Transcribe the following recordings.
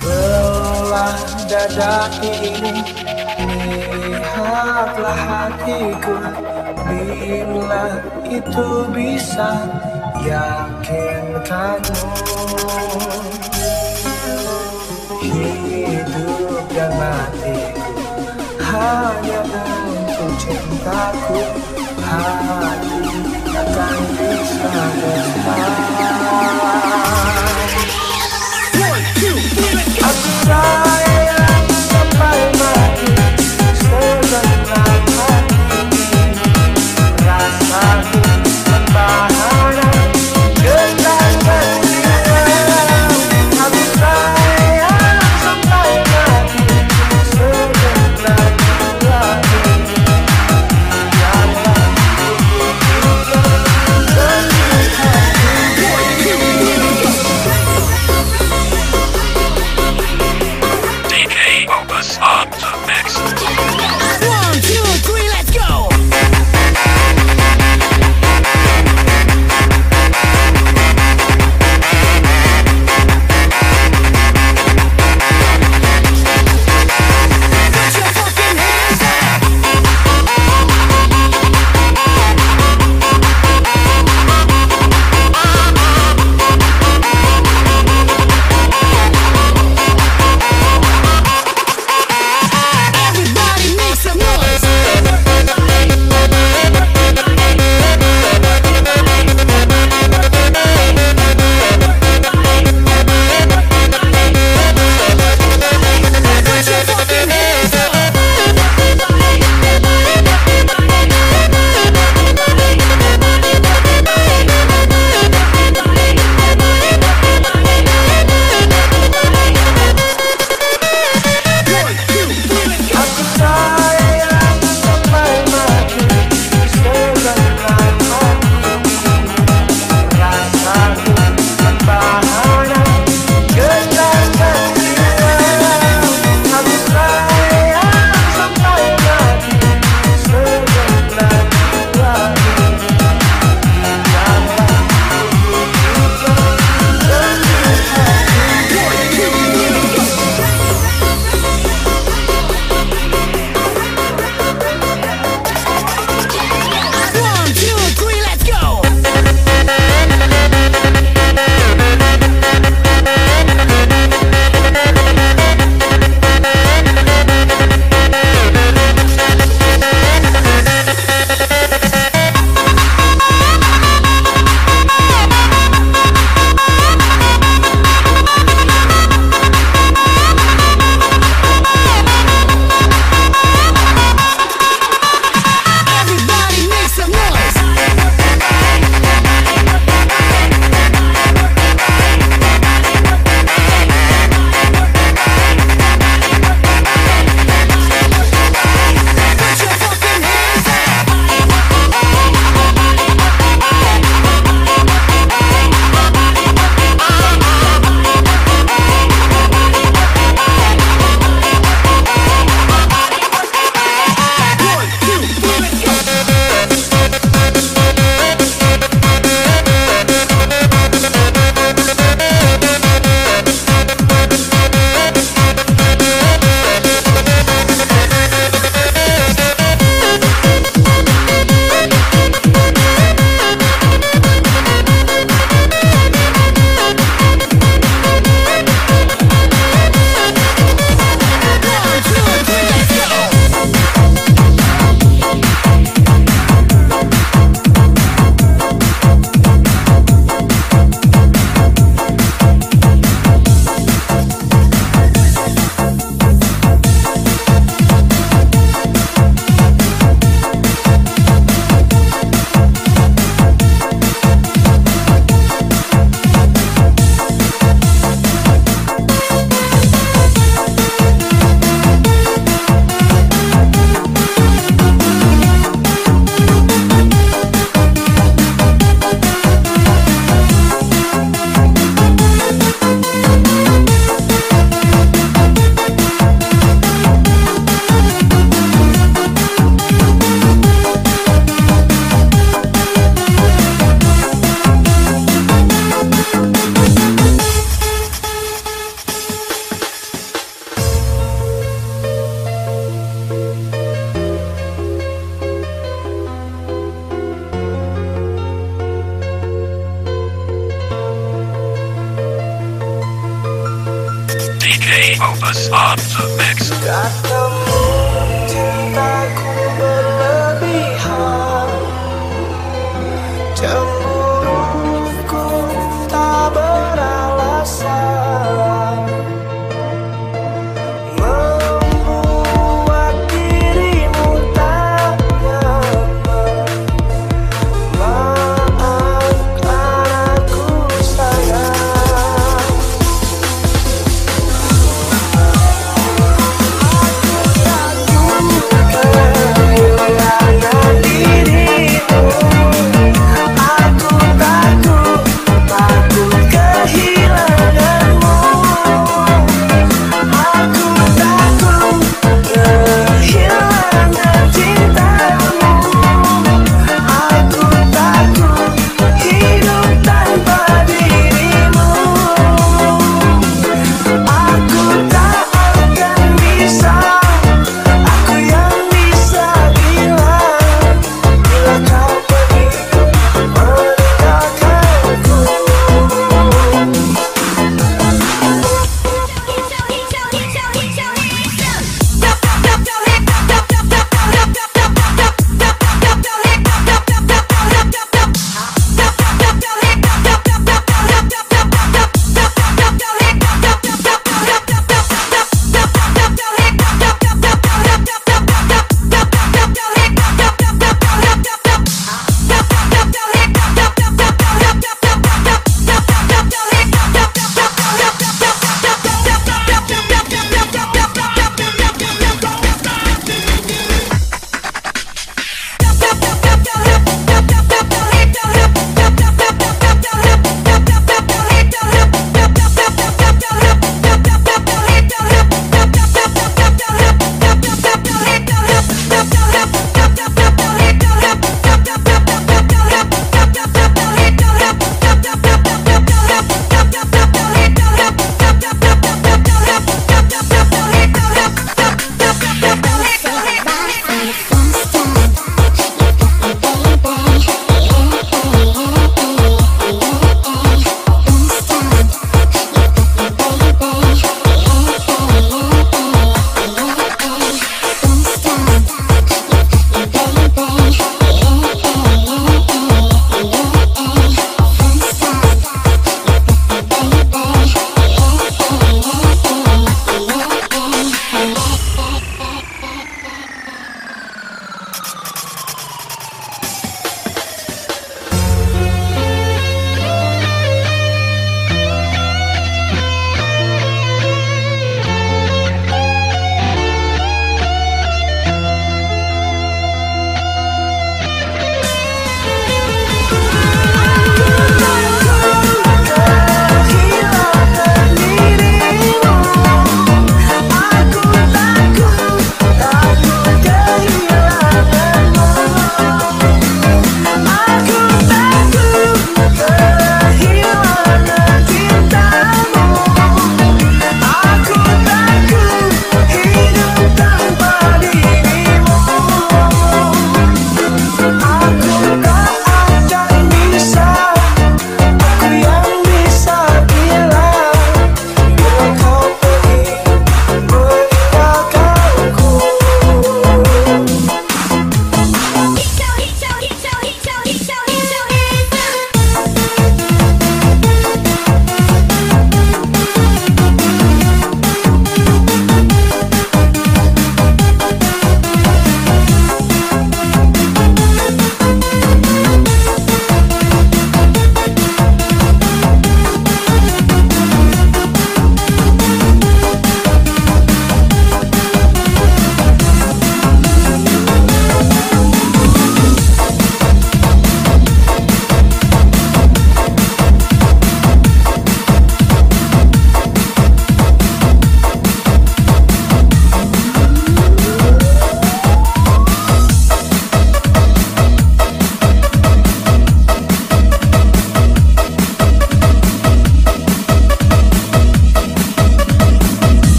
Belah dada ini Lihatlah hatiku. Bila itu bisa Yakinkanmu. Hidup dan matiku Hanya untuk cintaku. Hati akan bisa bersama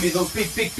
Me those big, big.